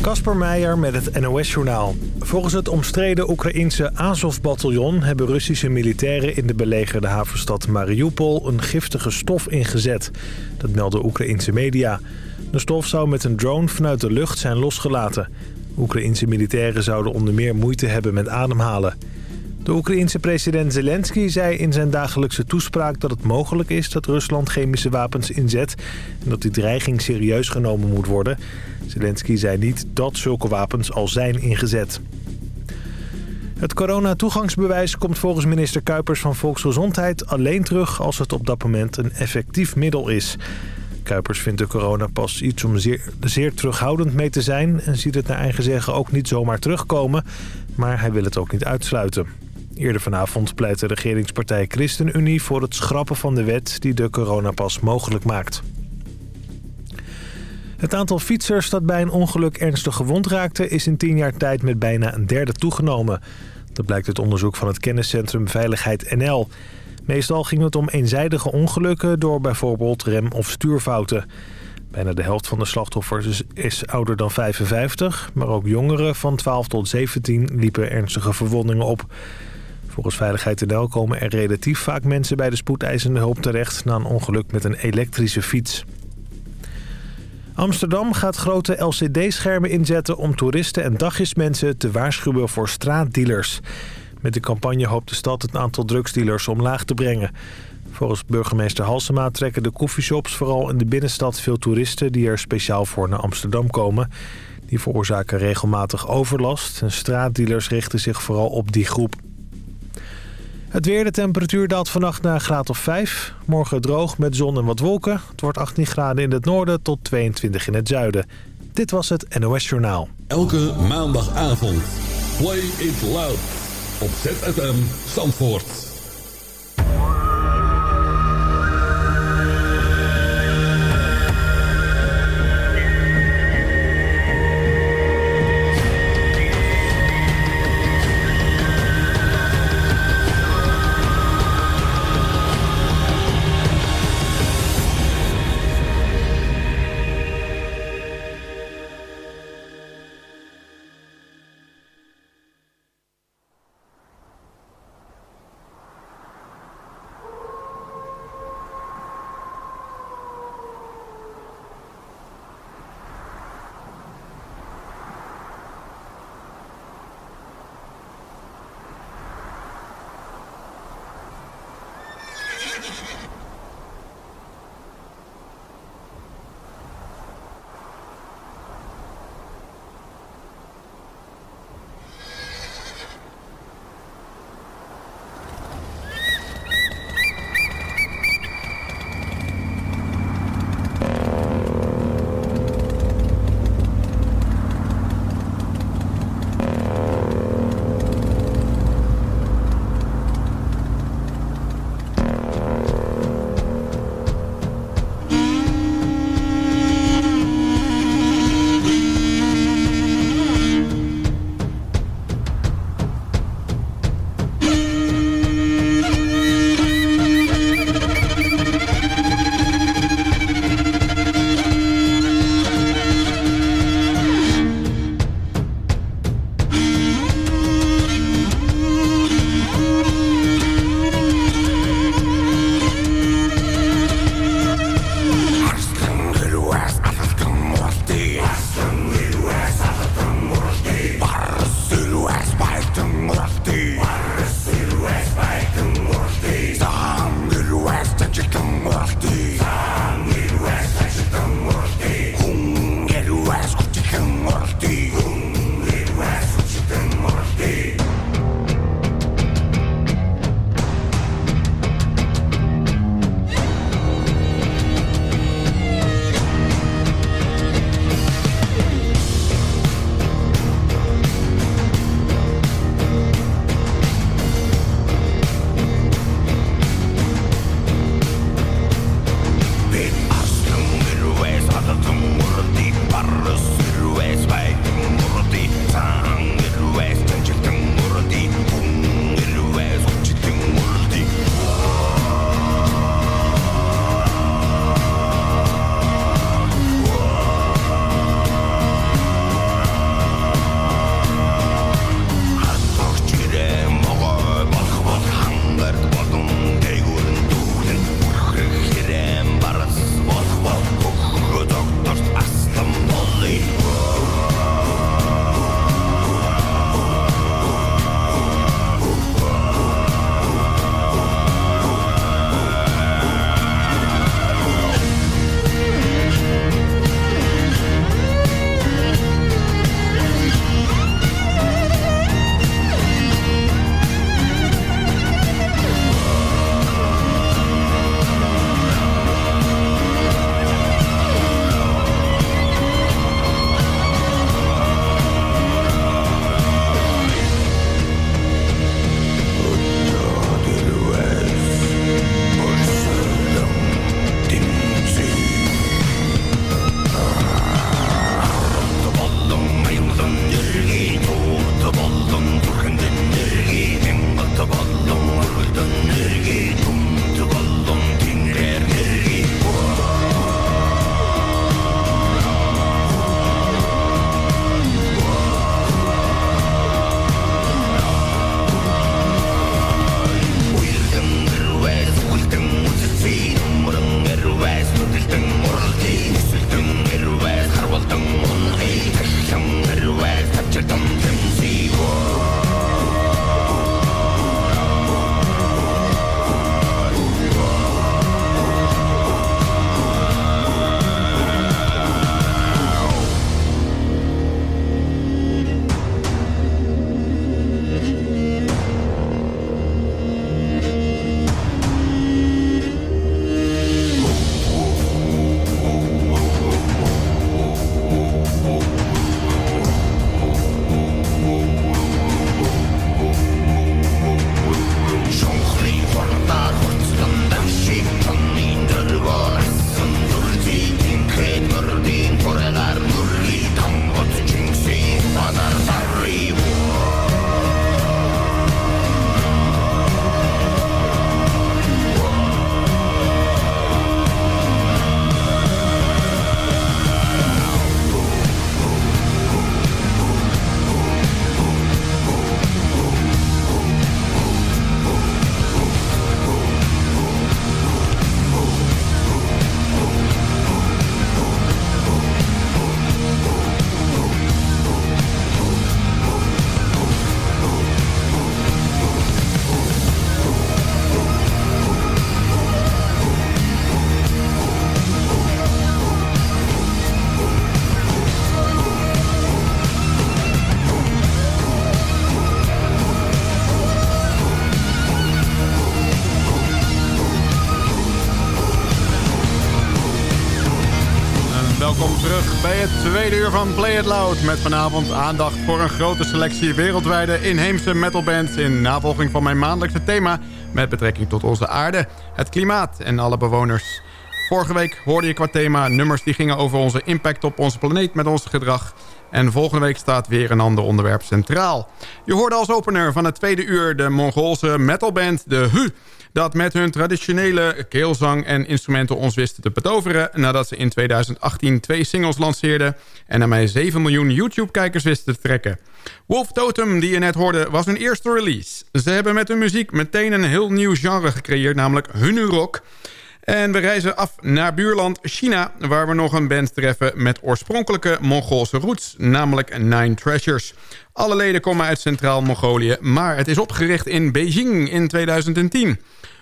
Kasper Meijer met het NOS-journaal. Volgens het omstreden Oekraïense Azov-bataljon... hebben Russische militairen in de belegerde havenstad Mariupol... een giftige stof ingezet. Dat melden Oekraïense media. De stof zou met een drone vanuit de lucht zijn losgelaten. Oekraïense militairen zouden onder meer moeite hebben met ademhalen. De Oekraïense president Zelensky zei in zijn dagelijkse toespraak dat het mogelijk is dat Rusland chemische wapens inzet en dat die dreiging serieus genomen moet worden. Zelensky zei niet dat zulke wapens al zijn ingezet. Het coronatoegangsbewijs komt volgens minister Kuipers van Volksgezondheid alleen terug als het op dat moment een effectief middel is. Kuipers vindt de coronapas iets om zeer, zeer terughoudend mee te zijn... en ziet het naar eigen zeggen ook niet zomaar terugkomen, maar hij wil het ook niet uitsluiten. Eerder vanavond pleit de regeringspartij ChristenUnie voor het schrappen van de wet die de coronapas mogelijk maakt. Het aantal fietsers dat bij een ongeluk ernstig gewond raakte... is in tien jaar tijd met bijna een derde toegenomen. Dat blijkt uit onderzoek van het kenniscentrum Veiligheid NL. Meestal ging het om eenzijdige ongelukken door bijvoorbeeld rem- of stuurfouten. Bijna de helft van de slachtoffers is ouder dan 55... maar ook jongeren van 12 tot 17 liepen ernstige verwondingen op... Volgens Veiligheid NL komen er relatief vaak mensen bij de spoedeisende hulp terecht... na een ongeluk met een elektrische fiets. Amsterdam gaat grote LCD-schermen inzetten om toeristen en dagjesmensen te waarschuwen voor straatdealers. Met de campagne hoopt de stad het aantal drugsdealers omlaag te brengen. Volgens burgemeester Halsema trekken de koffieshops vooral in de binnenstad veel toeristen die er speciaal voor naar Amsterdam komen. Die veroorzaken regelmatig overlast en straatdealers richten zich vooral op die groep. Het weer, de temperatuur daalt vannacht naar een graad of 5. Morgen droog met zon en wat wolken. Het wordt 18 graden in het noorden tot 22 in het zuiden. Dit was het NOS Journaal. Elke maandagavond. Play it loud. Op ZFM Zandvoort. Van Play It Loud... met vanavond aandacht voor een grote selectie wereldwijde inheemse metalbands... in navolging van mijn maandelijkse thema met betrekking tot onze aarde, het klimaat en alle bewoners. Vorige week hoorde je qua thema nummers die gingen over onze impact op onze planeet met ons gedrag... En volgende week staat weer een ander onderwerp centraal. Je hoorde als opener van het tweede uur de Mongoolse metalband De Hu dat met hun traditionele keelzang en instrumenten ons wisten te betoveren... nadat ze in 2018 twee singles lanceerden... en daarmee 7 miljoen YouTube-kijkers wisten te trekken. Wolf Totem, die je net hoorde, was hun eerste release. Ze hebben met hun muziek meteen een heel nieuw genre gecreëerd, namelijk Hunu Rock... En we reizen af naar buurland China... waar we nog een band treffen met oorspronkelijke Mongoolse roots... namelijk Nine Treasures. Alle leden komen uit Centraal-Mongolië... maar het is opgericht in Beijing in 2010...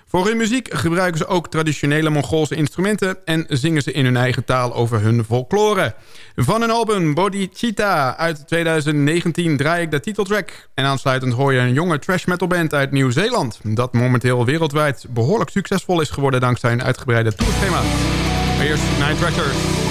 Voor hun muziek gebruiken ze ook traditionele Mongoolse instrumenten... en zingen ze in hun eigen taal over hun folklore. Van hun album Bodhicitta uit 2019 draai ik de titeltrack... en aansluitend hoor je een jonge trash metal band uit Nieuw-Zeeland... dat momenteel wereldwijd behoorlijk succesvol is geworden... dankzij een uitgebreide tourschema. Eerst Nine Treasures.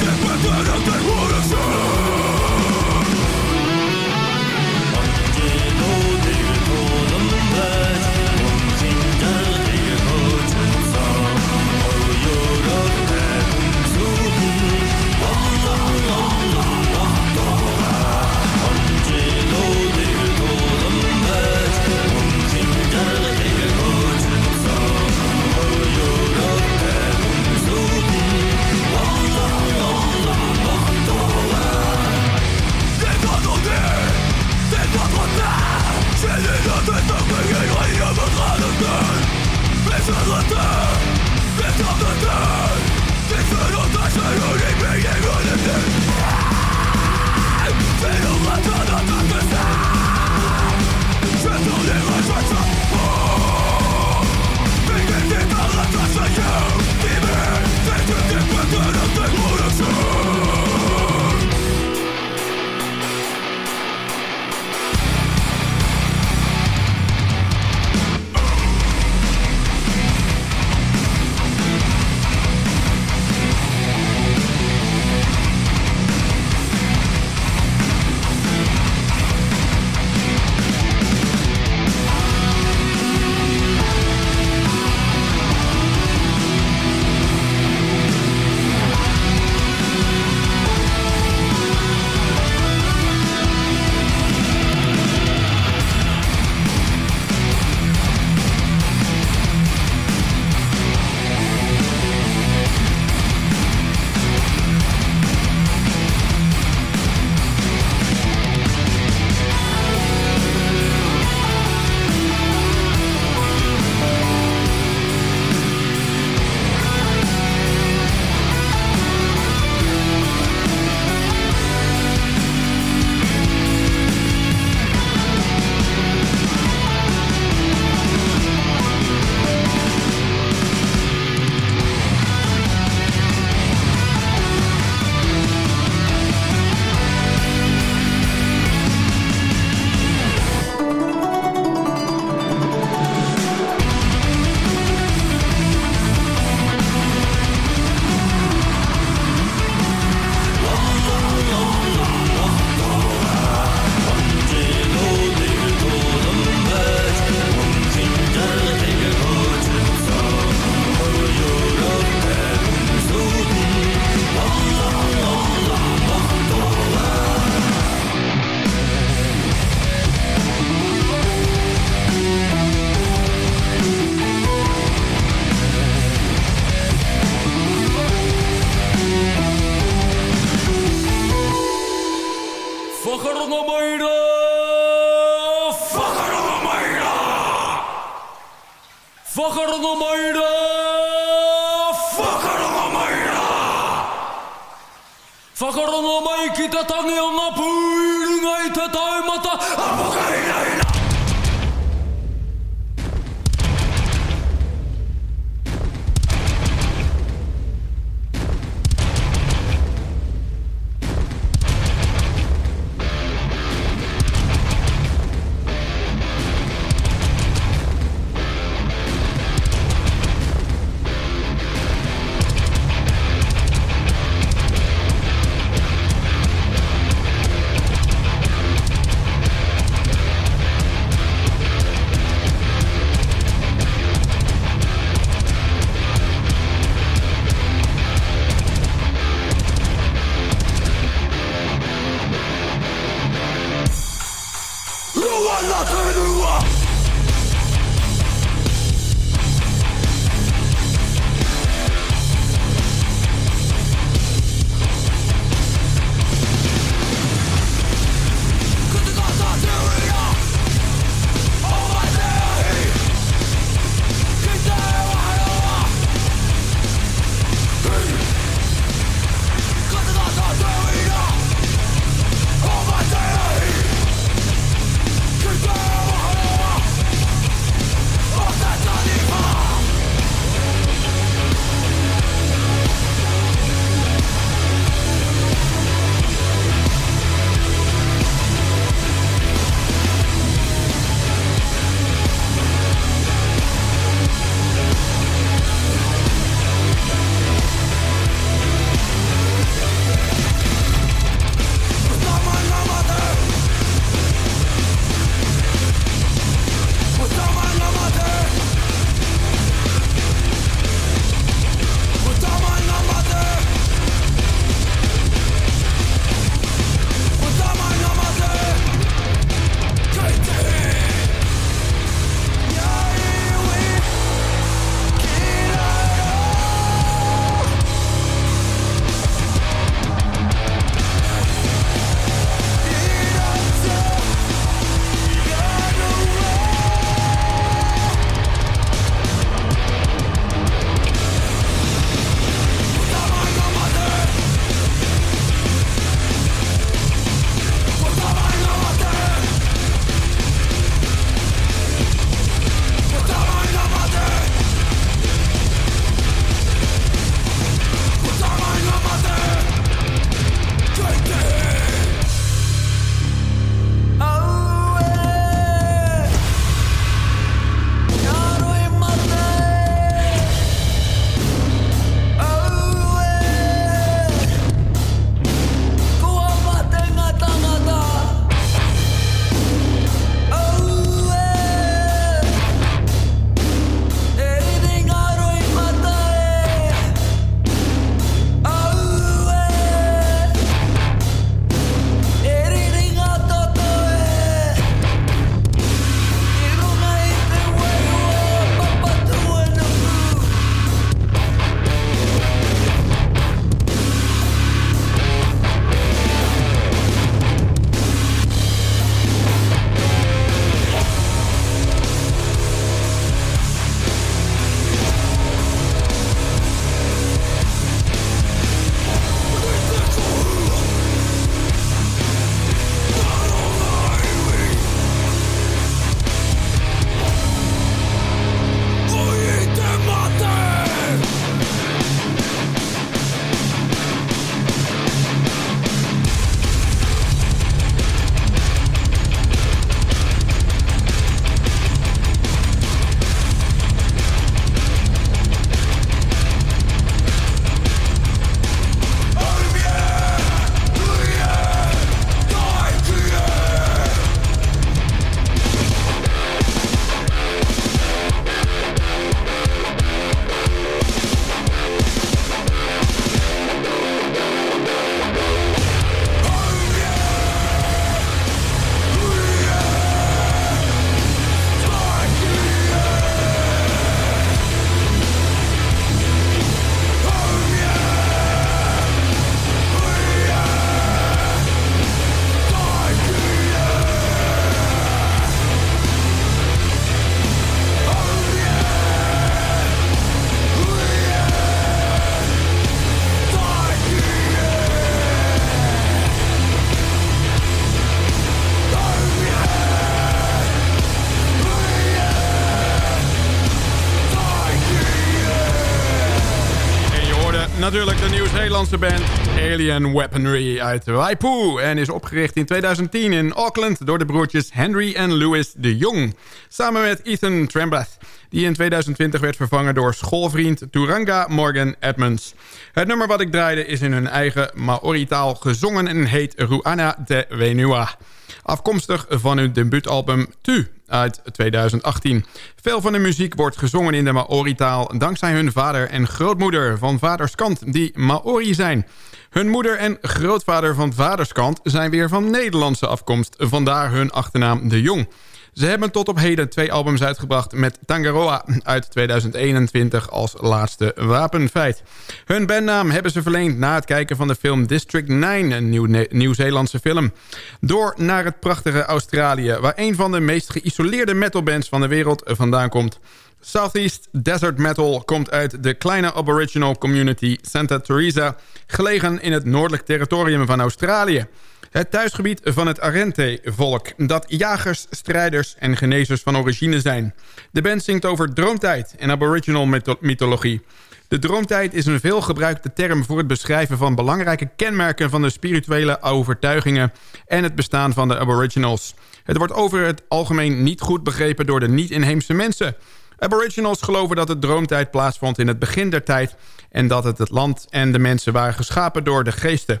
De Nieuw-Zeelandse band Alien Weaponry uit Waipu... en is opgericht in 2010 in Auckland door de broertjes Henry en Louis de Jong... samen met Ethan Trembath, die in 2020 werd vervangen door schoolvriend Turanga Morgan Edmonds. Het nummer wat ik draaide is in hun eigen Maori-taal gezongen en heet Ruana de Wenua... Afkomstig van hun debuutalbum Tu uit 2018. Veel van de muziek wordt gezongen in de Maori-taal... dankzij hun vader en grootmoeder van vaderskant die Maori zijn. Hun moeder en grootvader van vaderskant zijn weer van Nederlandse afkomst. Vandaar hun achternaam De Jong. Ze hebben tot op heden twee albums uitgebracht met Tangaroa uit 2021 als laatste wapenfeit. Hun bandnaam hebben ze verleend na het kijken van de film District 9, een Nieuw-Zeelandse film. Door naar het prachtige Australië, waar een van de meest geïsoleerde metalbands van de wereld vandaan komt. Southeast Desert Metal komt uit de kleine aboriginal community Santa Teresa... gelegen in het noordelijk territorium van Australië. Het thuisgebied van het Arente-volk, dat jagers, strijders en genezers van origine zijn. De band zingt over droomtijd en aboriginal mythologie. De droomtijd is een veelgebruikte term voor het beschrijven van belangrijke kenmerken van de spirituele overtuigingen en het bestaan van de aboriginals. Het wordt over het algemeen niet goed begrepen door de niet-inheemse mensen. Aboriginals geloven dat de droomtijd plaatsvond in het begin der tijd... en dat het het land en de mensen waren geschapen door de geesten.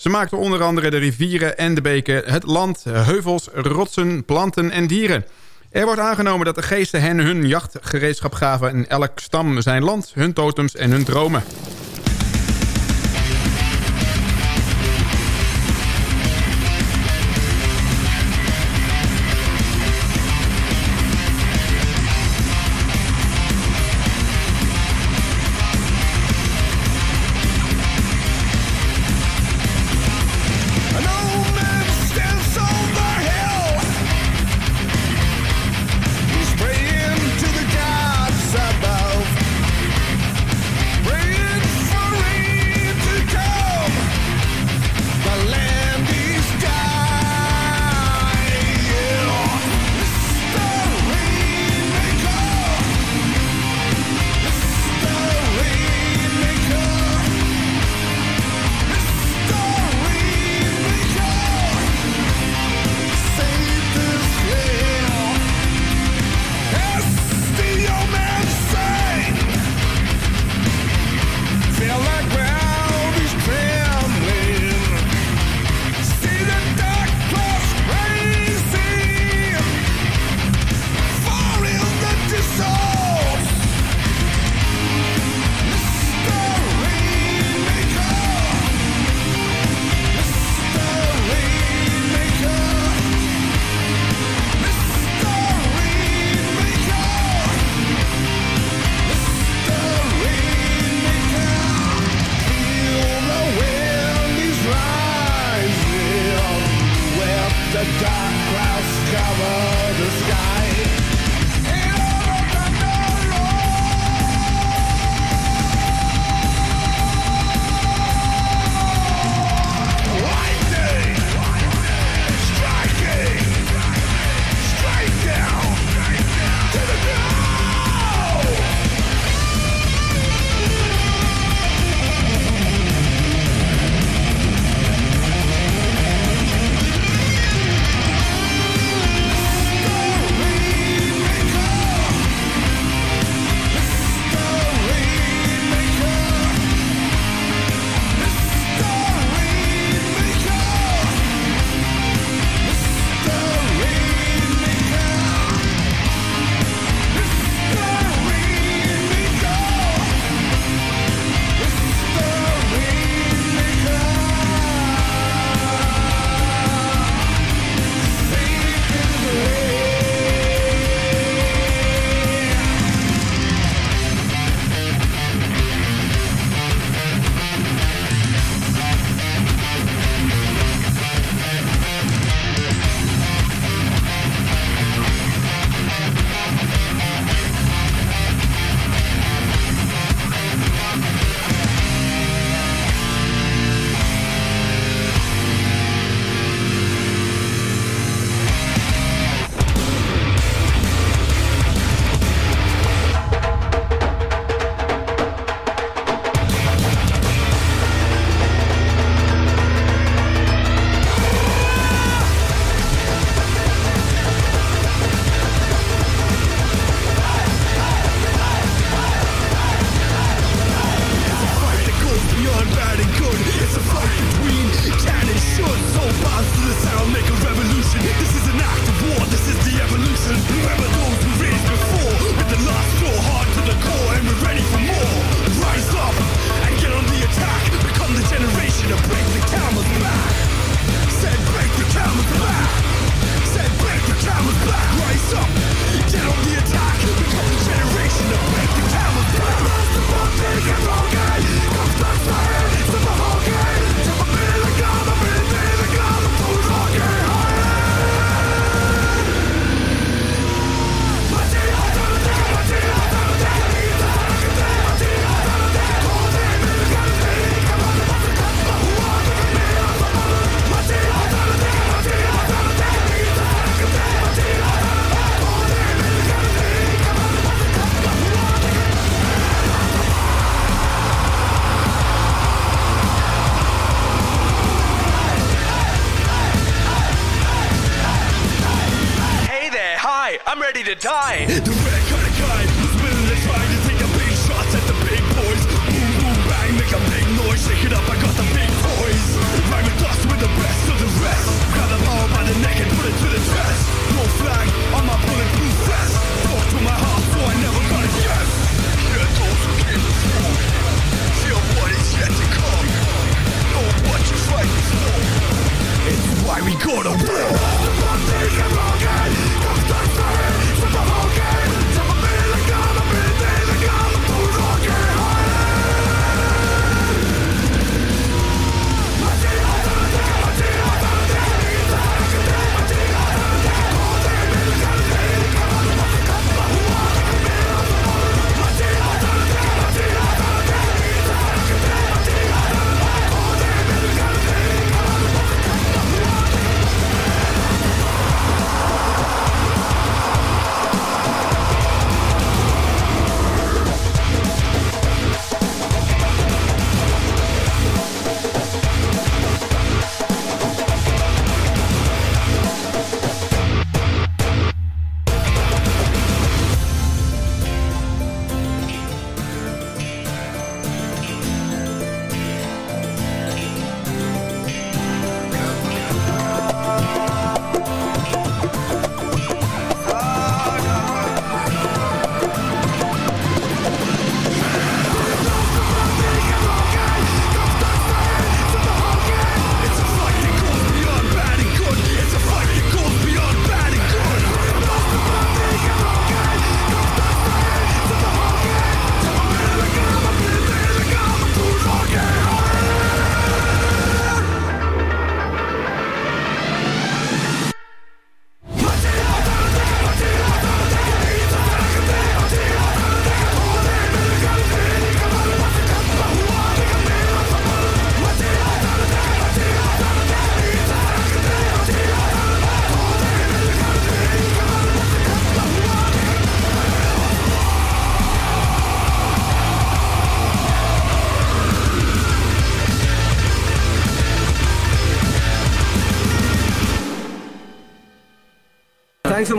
Ze maakten onder andere de rivieren en de beken, het land, heuvels, rotsen, planten en dieren. Er wordt aangenomen dat de geesten hen hun jachtgereedschap gaven... in elk stam zijn land, hun totems en hun dromen.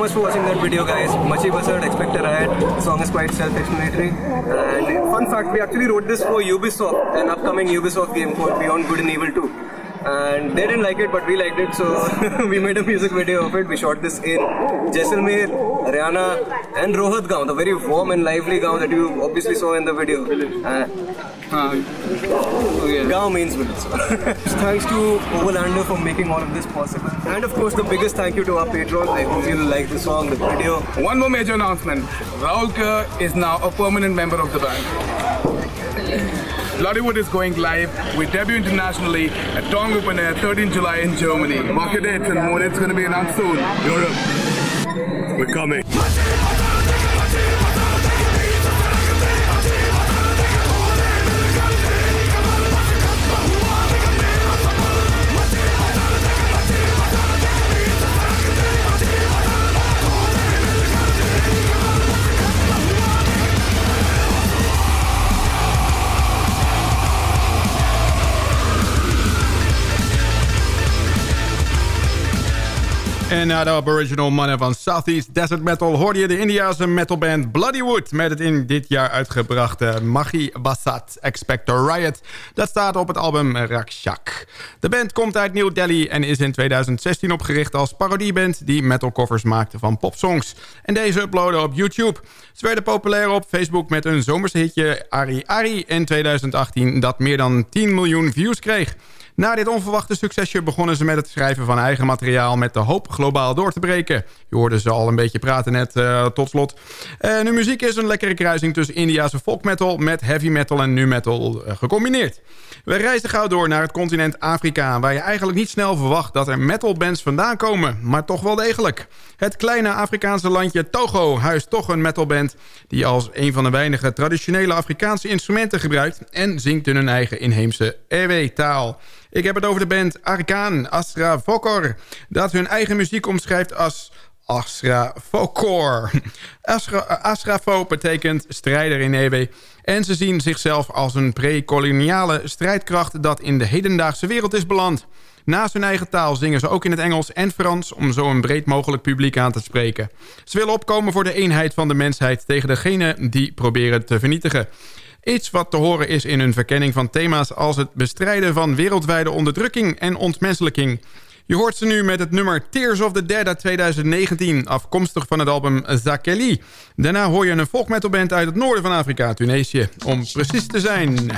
Much for watching that video, guys. Machi Basard, Expect a Riot. The song is quite self-explanatory. And fun fact, we actually wrote this for Ubisoft, an upcoming Ubisoft game called Beyond Good and Evil 2 and they didn't like it, but we liked it, so we made a music video of it. We shot this in Jaisalmer, Haryana, and Rohat the very warm and lively Gaon that you obviously saw in the video. Uh, uh, oh yeah. Gaon means village. Thanks to Overlander for making all of this possible. And of course, the biggest thank you to our patrons. I hope you like the song, the video. One more major announcement. Raul Kerr is now a permanent member of the band. Lollywood is going live. We debut internationally at Dong Open Air, 13 July in Germany. Mark your dates and more dates going to be announced soon. Europe, we're coming. En na de aboriginal mannen van Southeast Desert Metal... hoorde je de Indiase metalband Bloodywood... met het in dit jaar uitgebrachte Mahi Basat Expector Riot. Dat staat op het album Rakshak. De band komt uit New Delhi en is in 2016 opgericht als parodieband... die metalcovers maakte van popsongs. En deze uploaden op YouTube. Ze werden populair op Facebook met een zomerse hitje Ari Ari in 2018... dat meer dan 10 miljoen views kreeg. Na dit onverwachte succesje begonnen ze met het schrijven van eigen materiaal... met de hoop globaal door te breken. Je hoorde ze al een beetje praten net uh, tot slot. Uh, hun muziek is een lekkere kruising tussen Indiase folk metal... met heavy metal en nu metal uh, gecombineerd. We reizen gauw door naar het continent Afrika... waar je eigenlijk niet snel verwacht dat er metalbands vandaan komen... maar toch wel degelijk. Het kleine Afrikaanse landje Togo huist toch een metalband... die als een van de weinige traditionele Afrikaanse instrumenten gebruikt... en zingt in hun eigen inheemse Ewe-taal. Ik heb het over de band Arkaan Astra Vokor... dat hun eigen muziek omschrijft als Asra Fokor. Asra, betekent strijder in Ewe... en ze zien zichzelf als een pre-koloniale strijdkracht... dat in de hedendaagse wereld is beland... Naast hun eigen taal zingen ze ook in het Engels en Frans... om zo een breed mogelijk publiek aan te spreken. Ze willen opkomen voor de eenheid van de mensheid... tegen degene die proberen te vernietigen. Iets wat te horen is in hun verkenning van thema's... als het bestrijden van wereldwijde onderdrukking en ontmenselijking... Je hoort ze nu met het nummer Tears of the Dead uit 2019... afkomstig van het album Zakeli. Daarna hoor je een folkmetalband uit het noorden van Afrika, Tunesië. Om precies te zijn...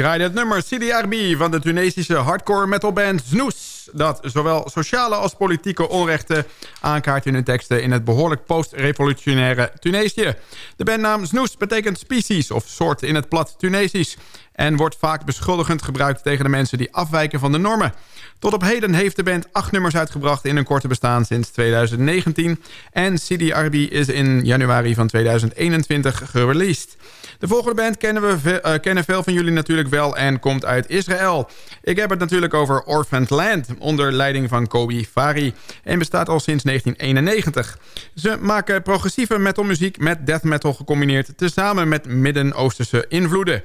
draaide het nummer CDRB van de Tunesische hardcore metalband Snoes... dat zowel sociale als politieke onrechten aankaart in hun teksten... in het behoorlijk post-revolutionaire Tunesië. De bandnaam Snoes betekent species of soort in het plat Tunesisch... en wordt vaak beschuldigend gebruikt tegen de mensen die afwijken van de normen. Tot op heden heeft de band acht nummers uitgebracht in hun korte bestaan sinds 2019... en CDRB is in januari van 2021 gereleased. De volgende band kennen, we, uh, kennen veel van jullie natuurlijk wel en komt uit Israël. Ik heb het natuurlijk over Orphaned Land, onder leiding van Kobi Fari... en bestaat al sinds 1991. Ze maken progressieve metalmuziek met death metal gecombineerd... tezamen met Midden-Oosterse invloeden.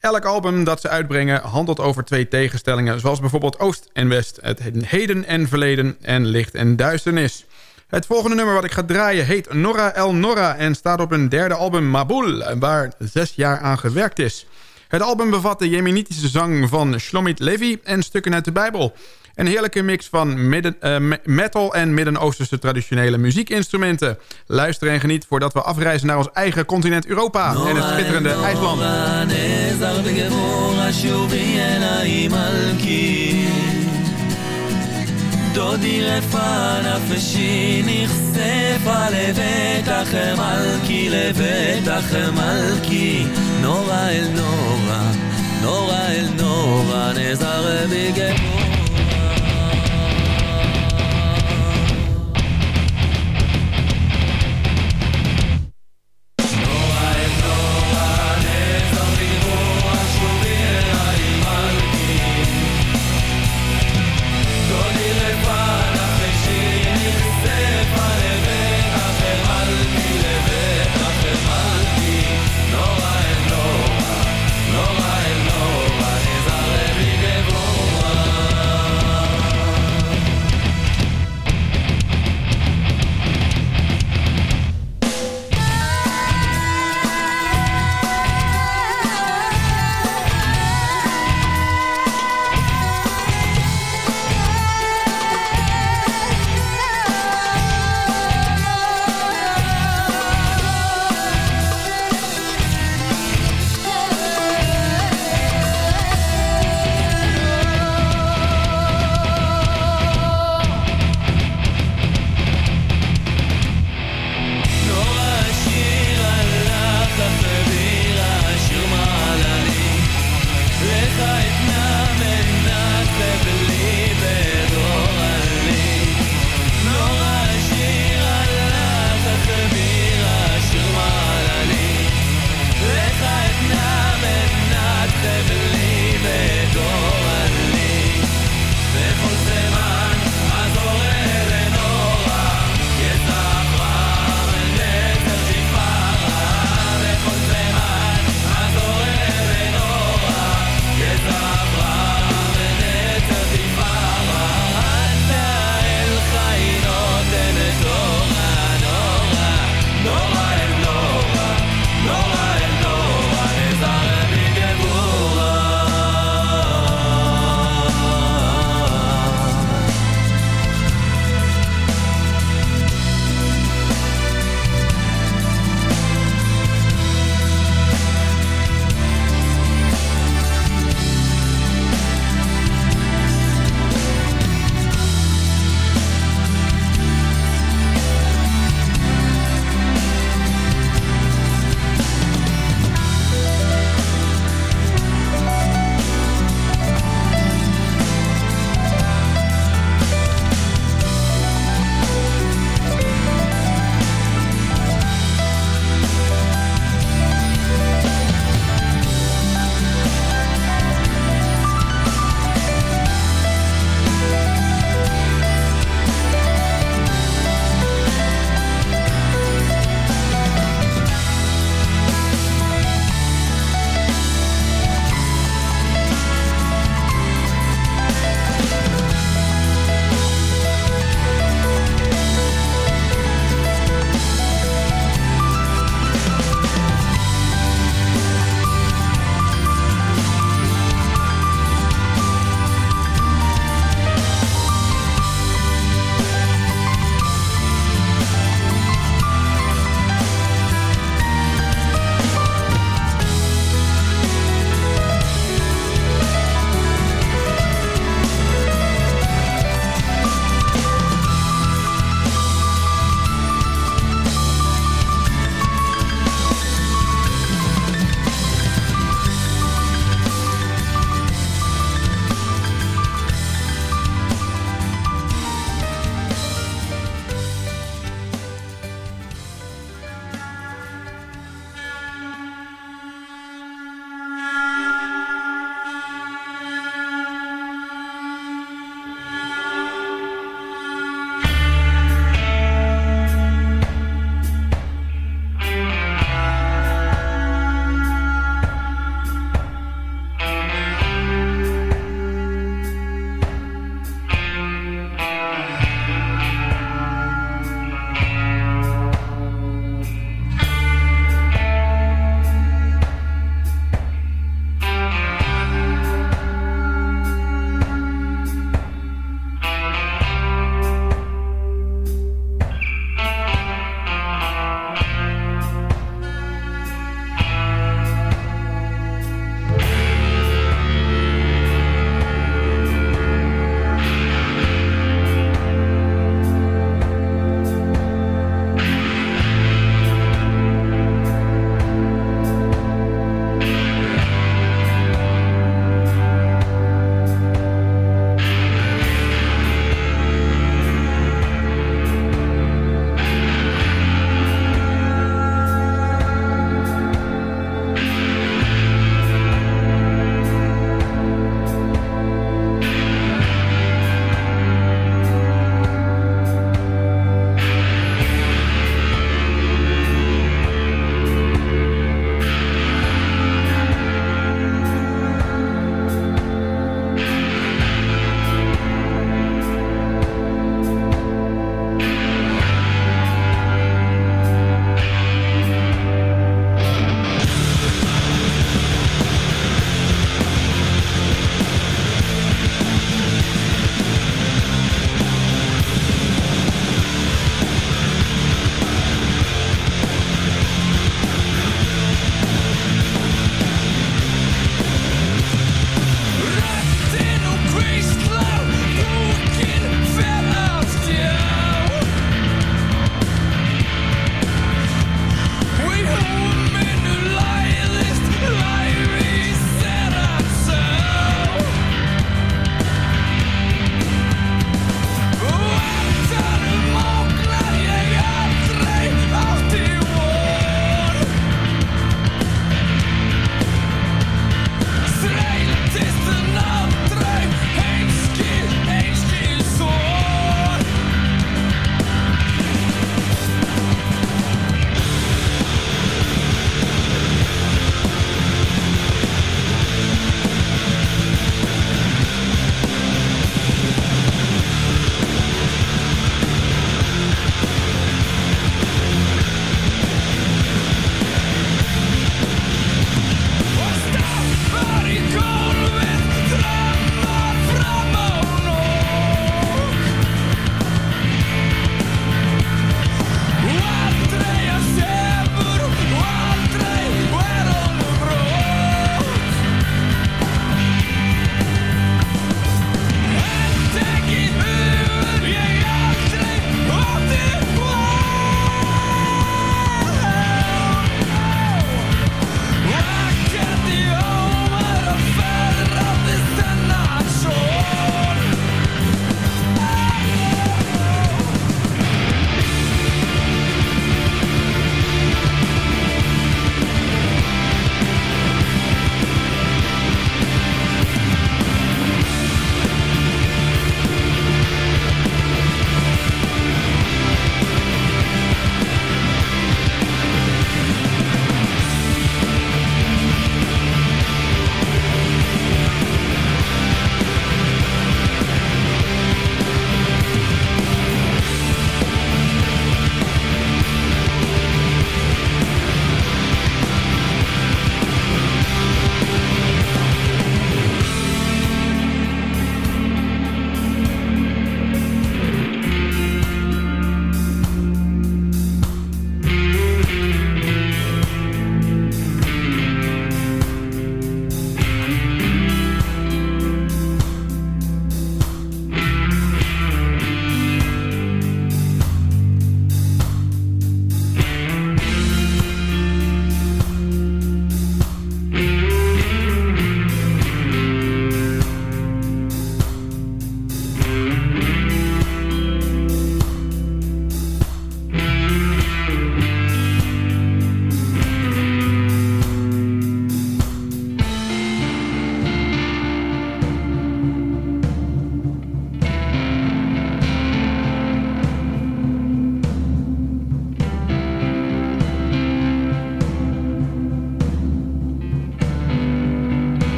Elk album dat ze uitbrengen handelt over twee tegenstellingen... zoals bijvoorbeeld Oost en West, het heden en verleden en licht en duisternis... Het volgende nummer wat ik ga draaien heet Nora El Nora... en staat op een derde album Mabul, waar zes jaar aan gewerkt is. Het album bevat de jemenitische zang van Shlomit Levi en stukken uit de Bijbel. Een heerlijke mix van uh, metal en Midden-Oosterse traditionele muziekinstrumenten. Luister en geniet voordat we afreizen naar ons eigen continent Europa en het schitterende IJsland. דודי רפה נפשי נחשפה לבטח מלכי לבטח מלכי נורא אל נורא נורא אל נורא נזר בגבו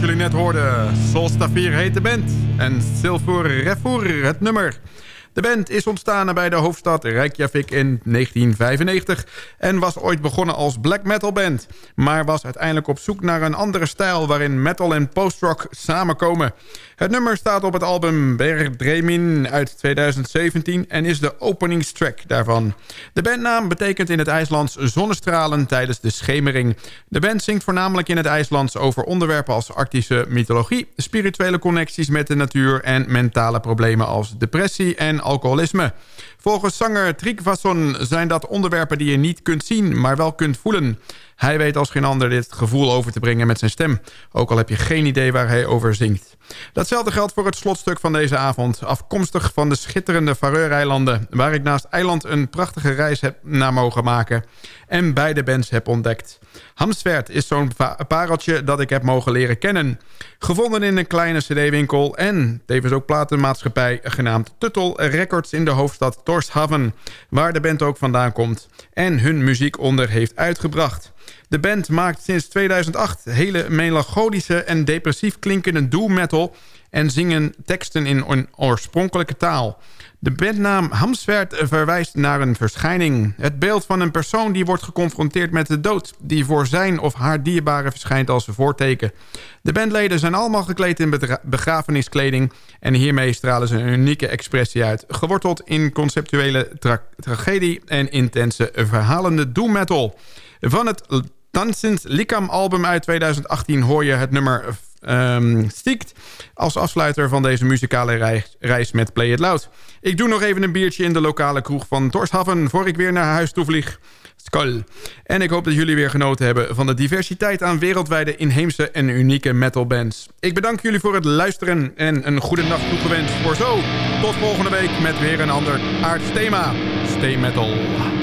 jullie net hoorden. Solstafir heet de band en Silver Refour het nummer. De band is ontstaan bij de hoofdstad Reykjavik in 1995... en was ooit begonnen als black metal band... maar was uiteindelijk op zoek naar een andere stijl... waarin metal en post-rock samenkomen. Het nummer staat op het album Berdremin uit 2017 en is de openingstrack daarvan. De bandnaam betekent in het IJslands zonnestralen tijdens de schemering. De band zingt voornamelijk in het IJslands over onderwerpen als arctische mythologie... spirituele connecties met de natuur en mentale problemen als depressie en alcoholisme. Volgens zanger Tryggvason zijn dat onderwerpen die je niet kunt zien, maar wel kunt voelen. Hij weet als geen ander dit gevoel over te brengen met zijn stem. Ook al heb je geen idee waar hij over zingt. Datzelfde geldt voor het slotstuk van deze avond. Afkomstig van de schitterende Faroe-eilanden... waar ik naast eiland een prachtige reis heb naar mogen maken... en beide bands heb ontdekt. Hamsvert is zo'n pareltje dat ik heb mogen leren kennen. Gevonden in een kleine cd-winkel en tevens ook platenmaatschappij... genaamd Tuttle Records in de hoofdstad Waar de band ook vandaan komt en hun muziek onder heeft uitgebracht... De band maakt sinds 2008 hele melancholische en depressief klinkende doom metal... en zingen teksten in een oorspronkelijke taal. De bandnaam Hamsvert verwijst naar een verschijning. Het beeld van een persoon die wordt geconfronteerd met de dood... die voor zijn of haar dierbare verschijnt als voorteken. De bandleden zijn allemaal gekleed in begrafeniskleding... en hiermee stralen ze een unieke expressie uit... geworteld in conceptuele tragedie en intense verhalende doom metal... Van het Dansens Likam album uit 2018 hoor je het nummer um, Stiekt... als afsluiter van deze muzikale reis, reis, met Play It Loud. Ik doe nog even een biertje in de lokale kroeg van Torshaven... voor ik weer naar huis toe vlieg. Skol. En ik hoop dat jullie weer genoten hebben van de diversiteit aan wereldwijde inheemse en unieke metalbands. Ik bedank jullie voor het luisteren en een goede nacht toegewenst voor zo. Tot volgende week met weer een ander aardsthema. Stay metal.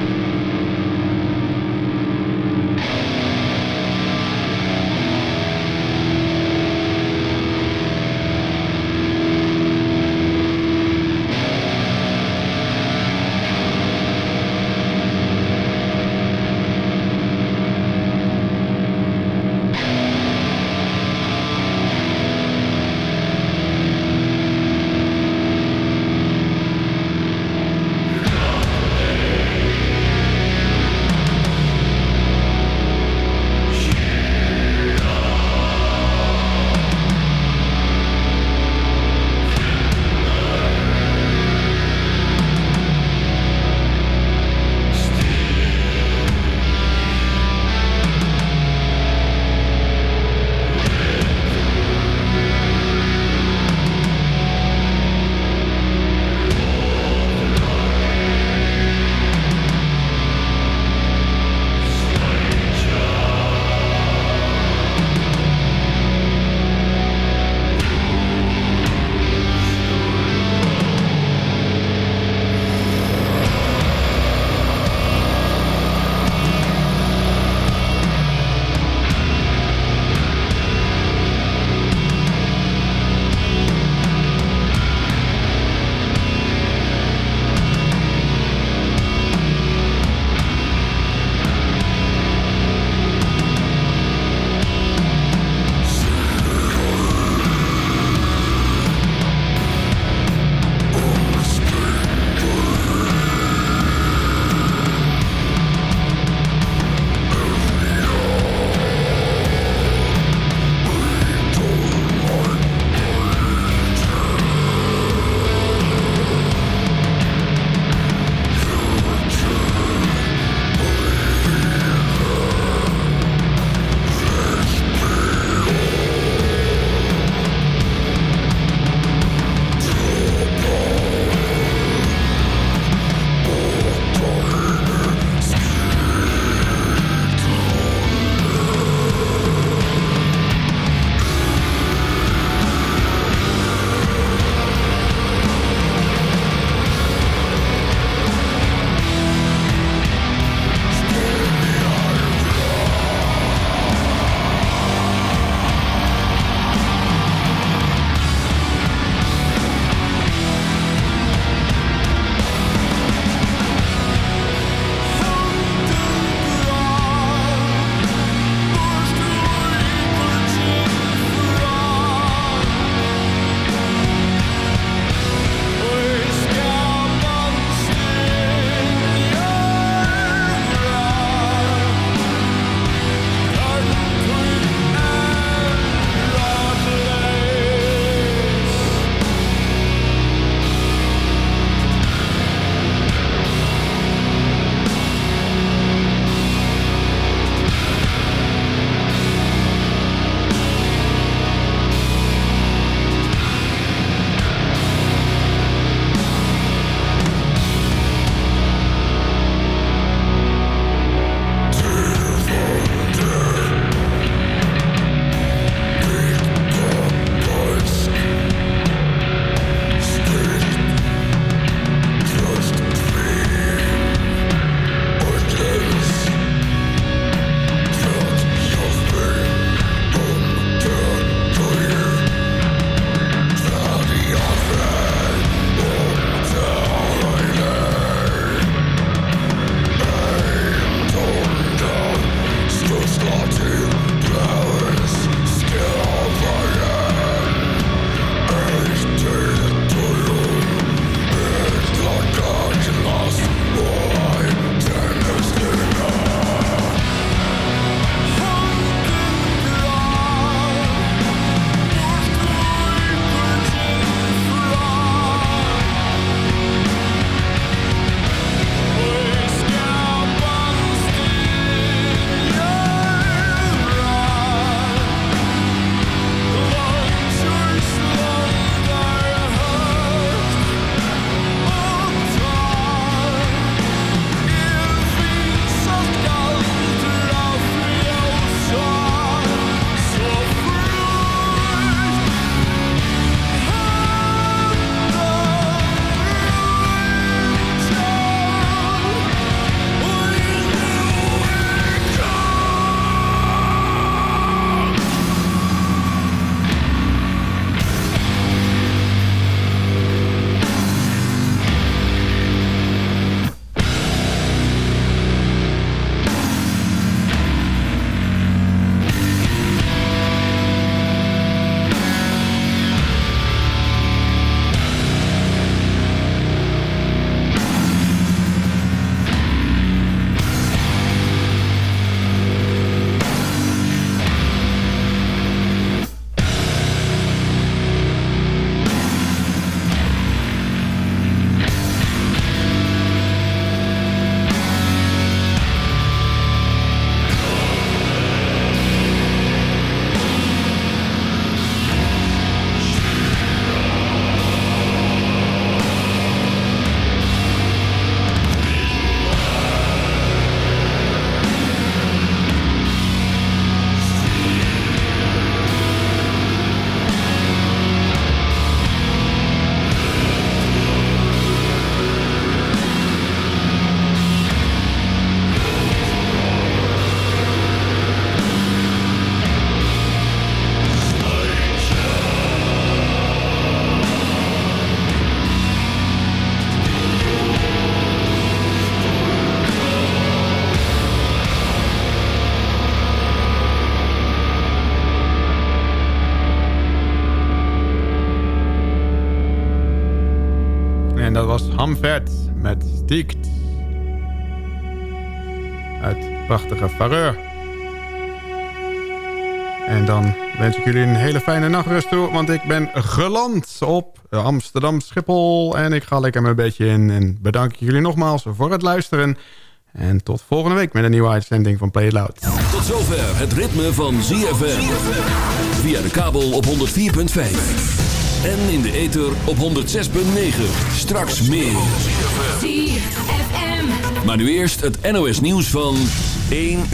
Prachtige Fareur. En dan wens ik jullie een hele fijne nachtrust toe. Want ik ben geland op Amsterdam Schiphol. En ik ga lekker mijn beetje in. En bedank ik jullie nogmaals voor het luisteren. En tot volgende week met een nieuwe uitzending van Play It Loud. Tot zover het ritme van ZFM. Via de kabel op 104.5. En in de ether op 106.9. Straks meer. Maar nu eerst het NOS nieuws van 1 uur.